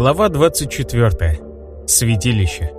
Глава 24. Святилище.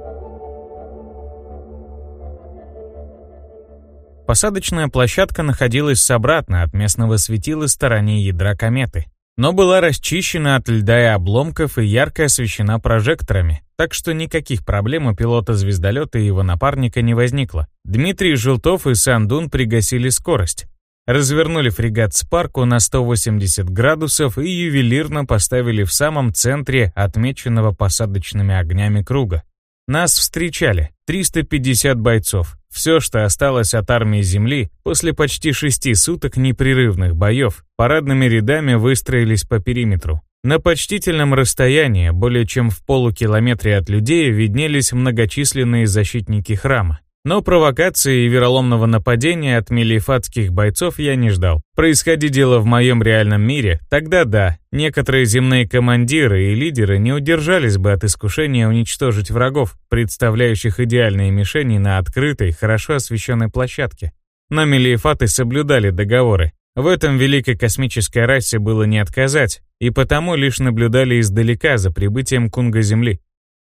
Посадочная площадка находилась обратно от местного светила стороне ядра кометы, но была расчищена от льда и обломков и ярко освещена прожекторами, так что никаких проблем у пилота звездолета и его напарника не возникло. Дмитрий Желтов и Сандун пригасили скорость, развернули фрегат Спарку на 180 градусов и ювелирно поставили в самом центре отмеченного посадочными огнями круга. Нас встречали 350 бойцов, все, что осталось от армии Земли после почти шести суток непрерывных боев, парадными рядами выстроились по периметру. На почтительном расстоянии, более чем в полукилометре от людей, виднелись многочисленные защитники храма. Но провокации и вероломного нападения от мелифатских бойцов я не ждал. Происходи дело в моем реальном мире, тогда да, некоторые земные командиры и лидеры не удержались бы от искушения уничтожить врагов, представляющих идеальные мишени на открытой, хорошо освещенной площадке. Но мелифаты соблюдали договоры. В этом великой космической расе было не отказать, и потому лишь наблюдали издалека за прибытием Кунга Земли.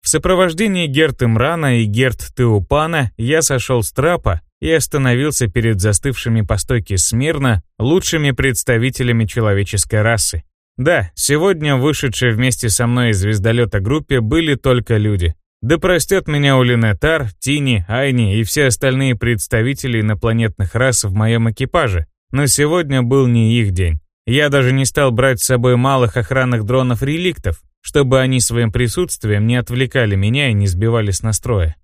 В сопровождении Герт Имрана и Герт Теупана я сошел с трапа и остановился перед застывшими по стойке смирно лучшими представителями человеческой расы. Да, сегодня вышедшие вместе со мной из звездолета группе были только люди. Да простят меня Улинетар, Тини, Айни и все остальные представители инопланетных рас в моем экипаже, но сегодня был не их день. Я даже не стал брать с собой малых охранных дронов-реликтов, чтобы они своим присутствием не отвлекали меня и не сбивали с настроя.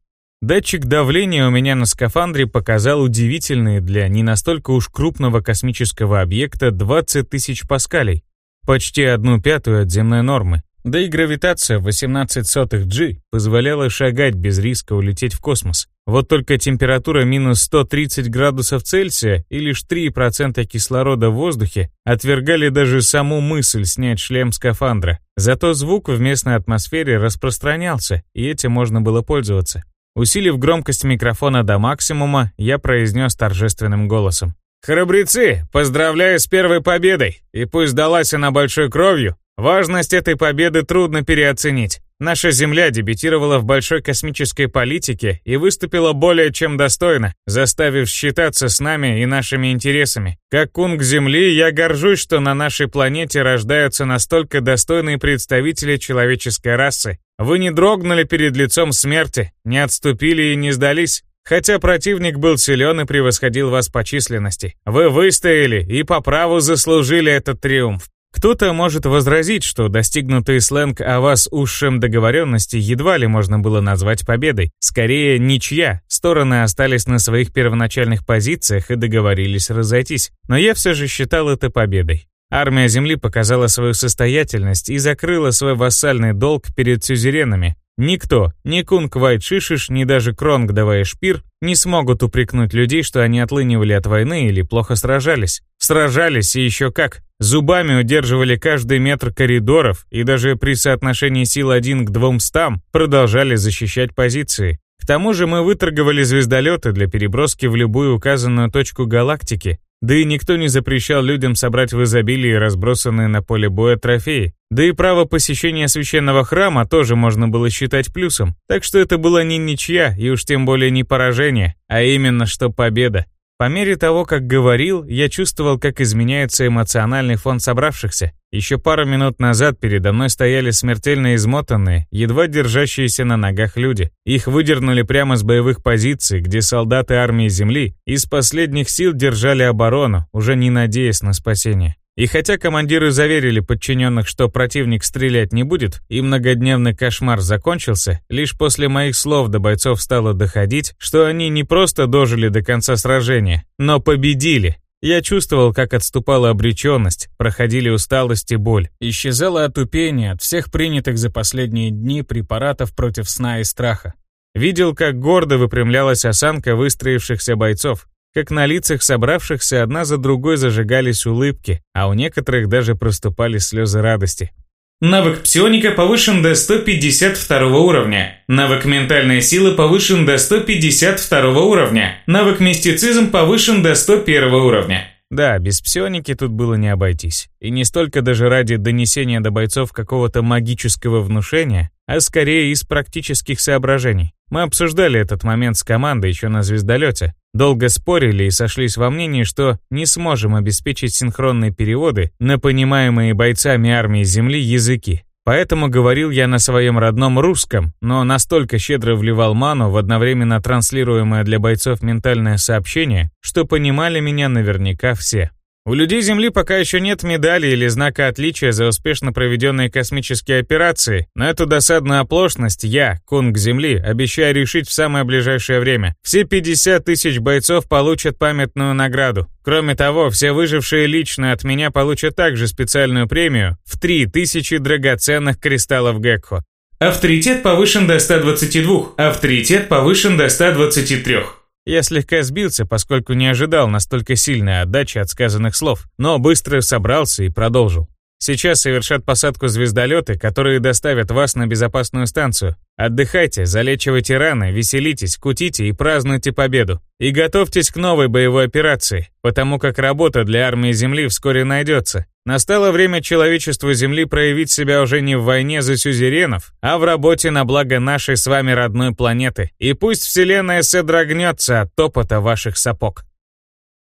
Датчик давления у меня на скафандре показал удивительные для не настолько уж крупного космического объекта 20 тысяч паскалей, почти одну пятую от земной нормы. Да и гравитация 18 сотых G позволяла шагать без риска улететь в космос. Вот только температура минус 130 градусов Цельсия и лишь 3% кислорода в воздухе отвергали даже саму мысль снять шлем скафандра. Зато звук в местной атмосфере распространялся, и этим можно было пользоваться. Усилив громкость микрофона до максимума, я произнес торжественным голосом. «Храбрецы, поздравляю с первой победой! И пусть далась она большой кровью, Важность этой победы трудно переоценить. Наша Земля дебютировала в большой космической политике и выступила более чем достойно, заставив считаться с нами и нашими интересами. Как кунг Земли, я горжусь, что на нашей планете рождаются настолько достойные представители человеческой расы. Вы не дрогнули перед лицом смерти, не отступили и не сдались. Хотя противник был силен и превосходил вас по численности. Вы выстояли и по праву заслужили этот триумф. Кто-то может возразить, что достигнутый сленг о вас ушем договоренности едва ли можно было назвать победой. Скорее, ничья. Стороны остались на своих первоначальных позициях и договорились разойтись. Но я все же считал это победой. Армия Земли показала свою состоятельность и закрыла свой вассальный долг перед сюзеренами, Никто, ни Кунг Вайт Шишиш, ни даже Кронг Давай Шпир не смогут упрекнуть людей, что они отлынивали от войны или плохо сражались. Сражались и еще как. Зубами удерживали каждый метр коридоров и даже при соотношении сил один к двумстам продолжали защищать позиции. К тому же мы выторговали звездолеты для переброски в любую указанную точку галактики, да и никто не запрещал людям собрать в изобилии разбросанные на поле боя трофеи. Да и право посещения священного храма тоже можно было считать плюсом. Так что это была не ничья и уж тем более не поражение, а именно что победа. По мере того, как говорил, я чувствовал, как изменяется эмоциональный фон собравшихся. Еще пару минут назад передо мной стояли смертельно измотанные, едва держащиеся на ногах люди. Их выдернули прямо с боевых позиций, где солдаты армии Земли из последних сил держали оборону, уже не надеясь на спасение. И хотя командиры заверили подчиненных, что противник стрелять не будет, и многодневный кошмар закончился, лишь после моих слов до бойцов стало доходить, что они не просто дожили до конца сражения, но победили. Я чувствовал, как отступала обреченность, проходили усталость и боль, исчезало отупение от всех принятых за последние дни препаратов против сна и страха. Видел, как гордо выпрямлялась осанка выстроившихся бойцов, как на лицах собравшихся одна за другой зажигались улыбки, а у некоторых даже проступали слезы радости. Навык псионика повышен до 152 уровня. Навык ментальная сила повышен до 152 уровня. Навык мистицизм повышен до 101 уровня. Да, без псионики тут было не обойтись. И не столько даже ради донесения до бойцов какого-то магического внушения, а скорее из практических соображений. Мы обсуждали этот момент с командой еще на звездолете, долго спорили и сошлись во мнении, что не сможем обеспечить синхронные переводы на понимаемые бойцами армии Земли языки. Поэтому говорил я на своем родном русском, но настолько щедро вливал ману в одновременно транслируемое для бойцов ментальное сообщение, что понимали меня наверняка все. У людей Земли пока еще нет медали или знака отличия за успешно проведенные космические операции, но эту досадную оплошность я, Кунг Земли, обещаю решить в самое ближайшее время. Все 50 тысяч бойцов получат памятную награду. Кроме того, все выжившие лично от меня получат также специальную премию в 3000 драгоценных кристаллов Гекхо. Авторитет повышен до 122, авторитет повышен до 123. Я слегка сбился, поскольку не ожидал настолько сильной отдачи от сказанных слов, но быстро собрался и продолжил. Сейчас совершат посадку звездолеты, которые доставят вас на безопасную станцию. Отдыхайте, залечивайте раны, веселитесь, кутите и празднуйте победу. И готовьтесь к новой боевой операции, потому как работа для армии Земли вскоре найдется. Настало время человечеству Земли проявить себя уже не в войне за сюзеренов, а в работе на благо нашей с вами родной планеты. И пусть Вселенная содрогнется от топота ваших сапог.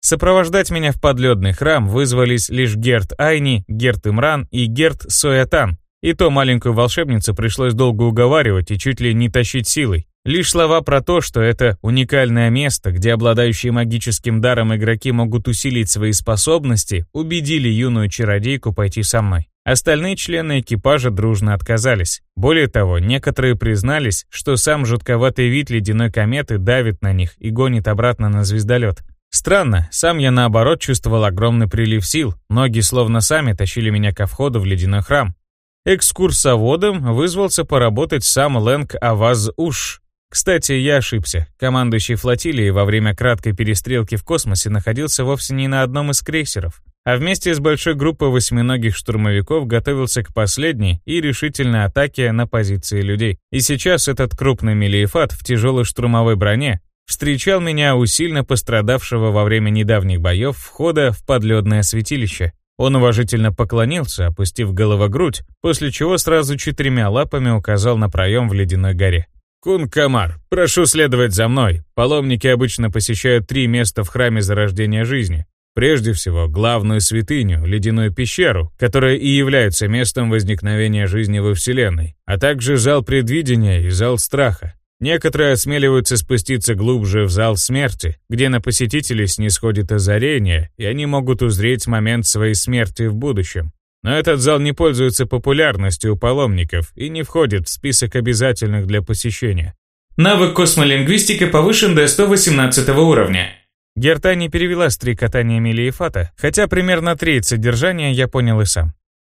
Сопровождать меня в подледный храм вызвались лишь Герт Айни, Герт Имран и Герт Соятан. И то маленькую волшебницу пришлось долго уговаривать и чуть ли не тащить силой. Лишь слова про то, что это уникальное место, где обладающие магическим даром игроки могут усилить свои способности, убедили юную чародейку пойти со мной. Остальные члены экипажа дружно отказались. Более того, некоторые признались, что сам жутковатый вид ледяной кометы давит на них и гонит обратно на звездолет. Странно, сам я наоборот чувствовал огромный прилив сил, ноги словно сами тащили меня ко входу в ледяной храм. Экскурсоводом вызвался поработать сам Лэнг Аваз Уш. Кстати, я ошибся. Командующий флотилией во время краткой перестрелки в космосе находился вовсе не на одном из крейсеров, а вместе с большой группой восьминогих штурмовиков готовился к последней и решительной атаке на позиции людей. И сейчас этот крупный мелиефат в тяжелой штурмовой броне встречал меня у сильно пострадавшего во время недавних боев входа в подледное святилище. Он уважительно поклонился, опустив головогрудь, после чего сразу четырьмя лапами указал на проем в ледяной горе. «Кун Камар, прошу следовать за мной. Паломники обычно посещают три места в храме зарождения жизни. Прежде всего, главную святыню, ледяную пещеру, которая и является местом возникновения жизни во Вселенной, а также зал предвидения и зал страха. Некоторые осмеливаются спуститься глубже в зал смерти, где на посетителей снисходит озарение, и они могут узреть момент своей смерти в будущем. Но этот зал не пользуется популярностью у паломников и не входит в список обязательных для посещения. Навык космолингвистика повышен до 118 уровня. Герта не перевела стрекотание Мелиефата, хотя примерно треть содержания я понял и сам.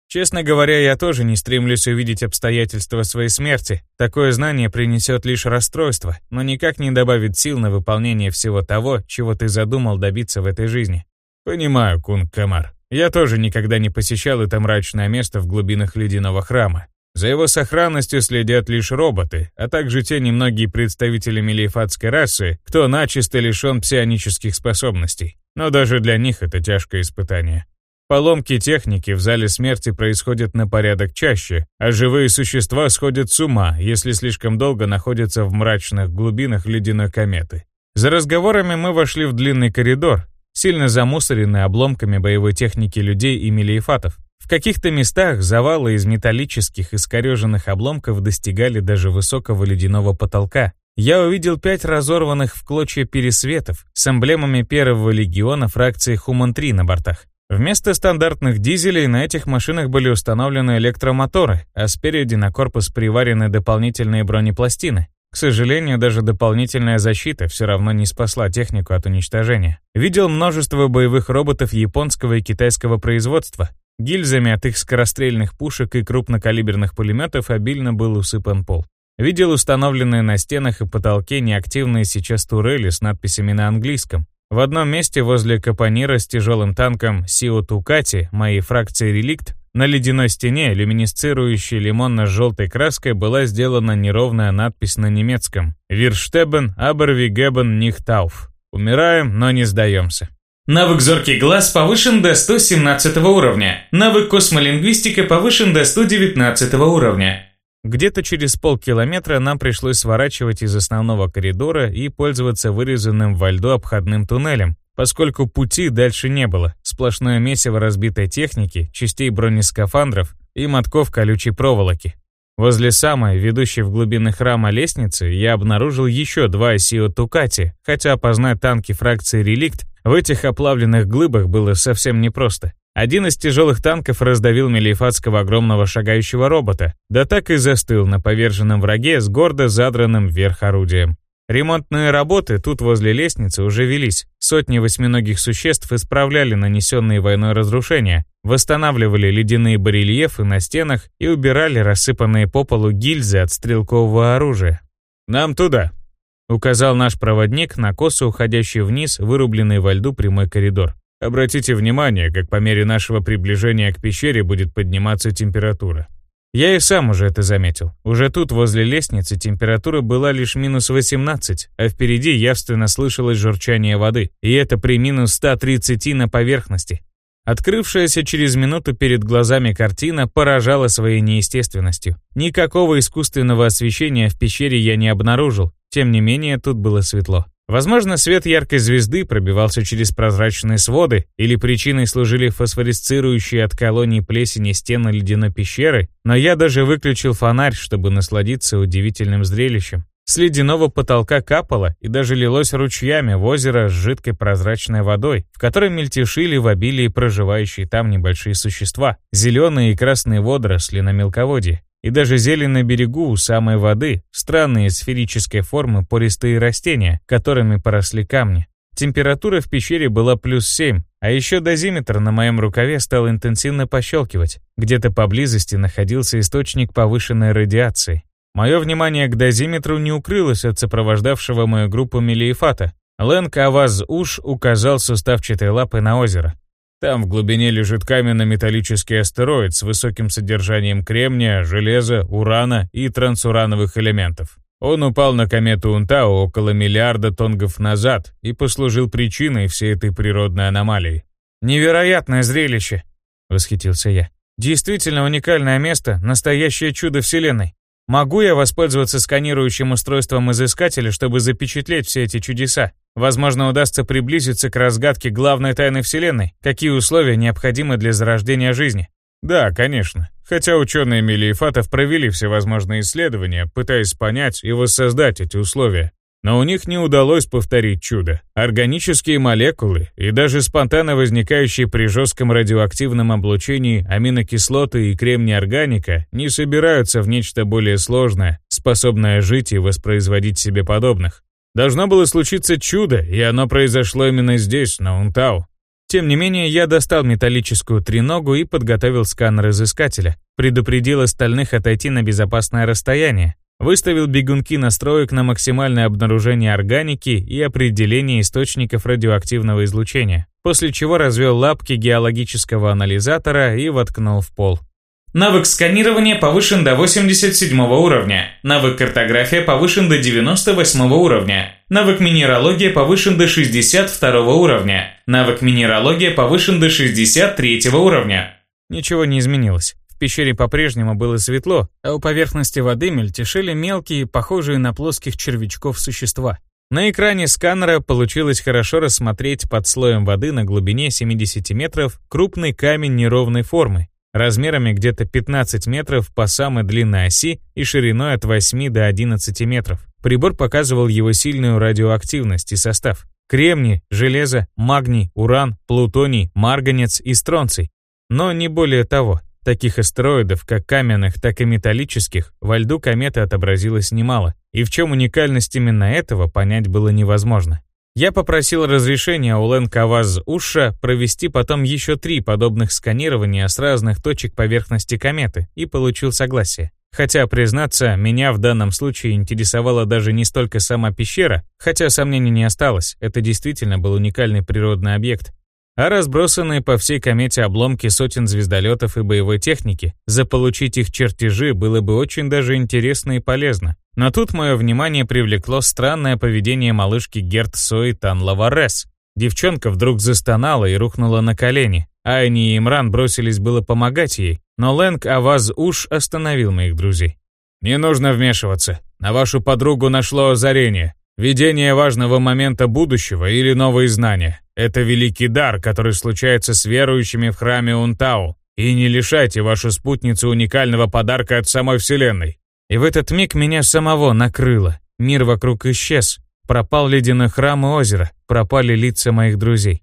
Честно говоря, я тоже не стремлюсь увидеть обстоятельства своей смерти. Такое знание принесет лишь расстройство, но никак не добавит сил на выполнение всего того, чего ты задумал добиться в этой жизни. Понимаю, Кунг Камар. Я тоже никогда не посещал это мрачное место в глубинах ледяного храма. За его сохранностью следят лишь роботы, а также те немногие представители мелиефатской расы, кто начисто лишен псионических способностей. Но даже для них это тяжкое испытание. Поломки техники в зале смерти происходят на порядок чаще, а живые существа сходят с ума, если слишком долго находятся в мрачных глубинах ледяной кометы. За разговорами мы вошли в длинный коридор, сильно замусоренный обломками боевой техники людей и мелиефатов. В каких-то местах завалы из металлических искореженных обломков достигали даже высокого ледяного потолка. Я увидел пять разорванных в клочья пересветов с эмблемами первого легиона фракции Хуман-3 на бортах. Вместо стандартных дизелей на этих машинах были установлены электромоторы, а спереди на корпус приварены дополнительные бронепластины. К сожалению, даже дополнительная защита все равно не спасла технику от уничтожения. Видел множество боевых роботов японского и китайского производства. Гильзами от их скорострельных пушек и крупнокалиберных пулеметов обильно был усыпан пол. Видел установленные на стенах и потолке неактивные сейчас турели с надписями на английском. В одном месте возле капонира с тяжелым танком Сио Тукати моей фракции «Реликт» на ледяной стене, люминесцирующей лимонно-желтой краской, была сделана неровная надпись на немецком «Вирштебен Абервигебен Нихтауф». Умираем, но не сдаемся. Навык «Зоркий глаз» повышен до 117 уровня. Навык «Космолингвистика» повышен до 119 уровня. Где-то через полкилометра нам пришлось сворачивать из основного коридора и пользоваться вырезанным во льду обходным туннелем, поскольку пути дальше не было. Сплошное месиво разбитой техники, частей бронескафандров и мотков колючей проволоки. Возле самой, ведущей в глубины храма лестницы, я обнаружил еще два Сио Тукати, хотя опознать танки фракции «Реликт» В этих оплавленных глыбах было совсем непросто. Один из тяжелых танков раздавил мелиефатского огромного шагающего робота, да так и застыл на поверженном враге с гордо задранным вверх орудием. Ремонтные работы тут возле лестницы уже велись. Сотни восьминогих существ исправляли нанесенные войной разрушения, восстанавливали ледяные барельефы на стенах и убирали рассыпанные по полу гильзы от стрелкового оружия. «Нам туда», Указал наш проводник на косо уходящий вниз, вырубленный во льду прямой коридор. Обратите внимание, как по мере нашего приближения к пещере будет подниматься температура. Я и сам уже это заметил. Уже тут, возле лестницы, температура была лишь минус 18, а впереди явственно слышалось журчание воды, и это при минус 130 на поверхности. Открывшаяся через минуту перед глазами картина поражала своей неестественностью. Никакого искусственного освещения в пещере я не обнаружил, тем не менее, тут было светло. Возможно, свет яркой звезды пробивался через прозрачные своды, или причиной служили фосфорисцирующие от колоний плесени стены ледяной пещеры, но я даже выключил фонарь, чтобы насладиться удивительным зрелищем. С ледяного потолка капало и даже лилось ручьями в озеро с жидкой прозрачной водой, в которой мельтешили в обилии проживающие там небольшие существа, зеленые и красные водоросли на мелководье. И даже зелень на берегу у самой воды, странные сферической формы пористые растения, которыми поросли камни. Температура в пещере была плюс 7, а еще дозиметр на моем рукаве стал интенсивно пощелкивать. Где-то поблизости находился источник повышенной радиации. Мое внимание к дозиметру не укрылось от сопровождавшего мою группу Мелиефата. Лэн Каваз Уш указал суставчатой лапой на озеро. Там в глубине лежит каменно-металлический астероид с высоким содержанием кремния, железа, урана и трансурановых элементов. Он упал на комету Унтао около миллиарда тонгов назад и послужил причиной всей этой природной аномалии. «Невероятное зрелище!» — восхитился я. «Действительно уникальное место, настоящее чудо Вселенной. Могу я воспользоваться сканирующим устройством изыскателя, чтобы запечатлеть все эти чудеса? Возможно, удастся приблизиться к разгадке главной тайны Вселенной. Какие условия необходимы для зарождения жизни? Да, конечно. Хотя ученые Мелиефатов провели всевозможные исследования, пытаясь понять и воссоздать эти условия. Но у них не удалось повторить чудо. Органические молекулы и даже спонтанно возникающие при жестком радиоактивном облучении аминокислоты и кремний органика не собираются в нечто более сложное, способное жить и воспроизводить себе подобных. Должно было случиться чудо, и оно произошло именно здесь, на Унтау. Тем не менее, я достал металлическую треногу и подготовил сканер изыскателя, предупредил остальных отойти на безопасное расстояние, Выставил бегунки настроек на максимальное обнаружение органики и определение источников радиоактивного излучения, после чего развел лапки геологического анализатора и воткнул в пол. Навык сканирования повышен до 87 уровня. Навык картография повышен до 98 уровня. Навык минералогия повышен до 62 уровня. Навык минералогия повышен до 63 уровня. Ничего не изменилось пещере по-прежнему было светло, а у поверхности воды мельтешили мелкие, похожие на плоских червячков существа. На экране сканера получилось хорошо рассмотреть под слоем воды на глубине 70 метров крупный камень неровной формы, размерами где-то 15 метров по самой длинной оси и шириной от 8 до 11 метров. Прибор показывал его сильную радиоактивность и состав. Кремний, железо, магний, уран, плутоний, марганец и стронций. Но не более того. Таких астероидов, как каменных, так и металлических, во льду кометы отобразилось немало, и в чем уникальность именно этого понять было невозможно. Я попросил разрешения у Лэн Каваз Уша провести потом еще три подобных сканирования с разных точек поверхности кометы и получил согласие. Хотя, признаться, меня в данном случае интересовала даже не столько сама пещера, хотя сомнений не осталось, это действительно был уникальный природный объект, а разбросанные по всей комете обломки сотен звездолетов и боевой техники, заполучить их чертежи было бы очень даже интересно и полезно. Но тут мое внимание привлекло странное поведение малышки Герт Сои Тан Лаварес. Девчонка вдруг застонала и рухнула на колени. Айни и Имран бросились было помогать ей, но Лэнг Аваз Уш остановил моих друзей. «Не нужно вмешиваться. На вашу подругу нашло озарение. Видение важного момента будущего или новые знания. Это великий дар, который случается с верующими в храме Унтау. И не лишайте вашу спутницу уникального подарка от самой Вселенной». И в этот миг меня самого накрыло. Мир вокруг исчез. Пропал ледяной храм и озеро. Пропали лица моих друзей.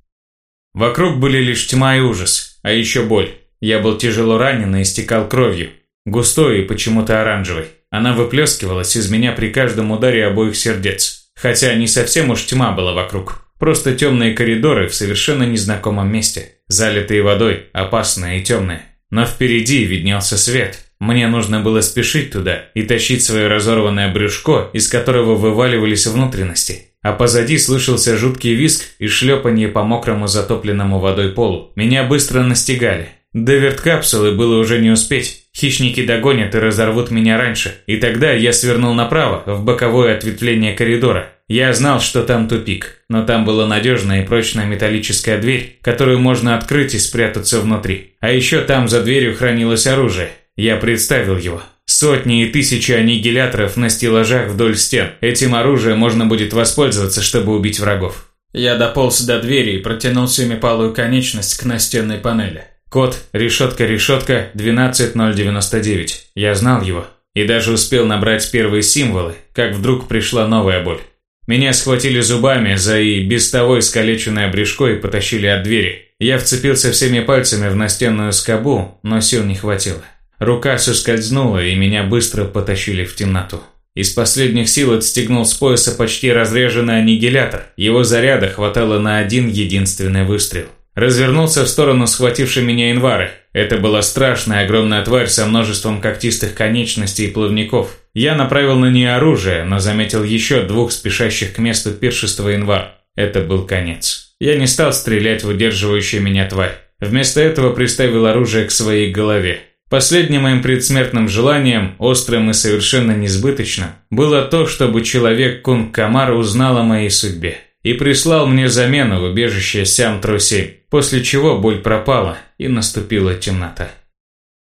Вокруг были лишь тьма и ужас, а еще боль. Я был тяжело ранен и истекал кровью. Густой и почему-то оранжевой. Она выплескивалась из меня при каждом ударе обоих сердец. Хотя не совсем уж тьма была вокруг. Просто темные коридоры в совершенно незнакомом месте. Залитые водой, опасные и темные. Но впереди виднелся свет. Мне нужно было спешить туда и тащить свое разорванное брюшко, из которого вываливались внутренности. А позади слышался жуткий визг и шлепанье по мокрому затопленному водой полу. Меня быстро настигали. До верткапсулы было уже не успеть. Хищники догонят и разорвут меня раньше. И тогда я свернул направо, в боковое ответвление коридора. Я знал, что там тупик, но там была надежная и прочная металлическая дверь, которую можно открыть и спрятаться внутри. А еще там за дверью хранилось оружие. Я представил его. Сотни и тысячи аннигиляторов на стеллажах вдоль стен. Этим оружием можно будет воспользоваться, чтобы убить врагов. Я дополз до двери и протянул семипалую конечность к настенной панели. Код решетка-решетка 12099. Я знал его. И даже успел набрать первые символы, как вдруг пришла новая боль. Меня схватили зубами за и без того искалеченное брюшко и потащили от двери. Я вцепился всеми пальцами в настенную скобу, но сил не хватило. Рука соскользнула, и меня быстро потащили в темноту. Из последних сил отстегнул с пояса почти разреженный аннигилятор. Его заряда хватало на один единственный выстрел. Развернулся в сторону схватившей меня инвары. Это была страшная огромная тварь со множеством когтистых конечностей и плавников. Я направил на нее оружие, но заметил еще двух спешащих к месту пиршества инвар. Это был конец. Я не стал стрелять в удерживающую меня тварь. Вместо этого приставил оружие к своей голове. Последним моим предсмертным желанием, острым и совершенно несбыточным, было то, чтобы человек Кунг Камар узнал о моей судьбе и прислал мне замену в убежище Сям-Тро-7, после чего боль пропала и наступила темнота.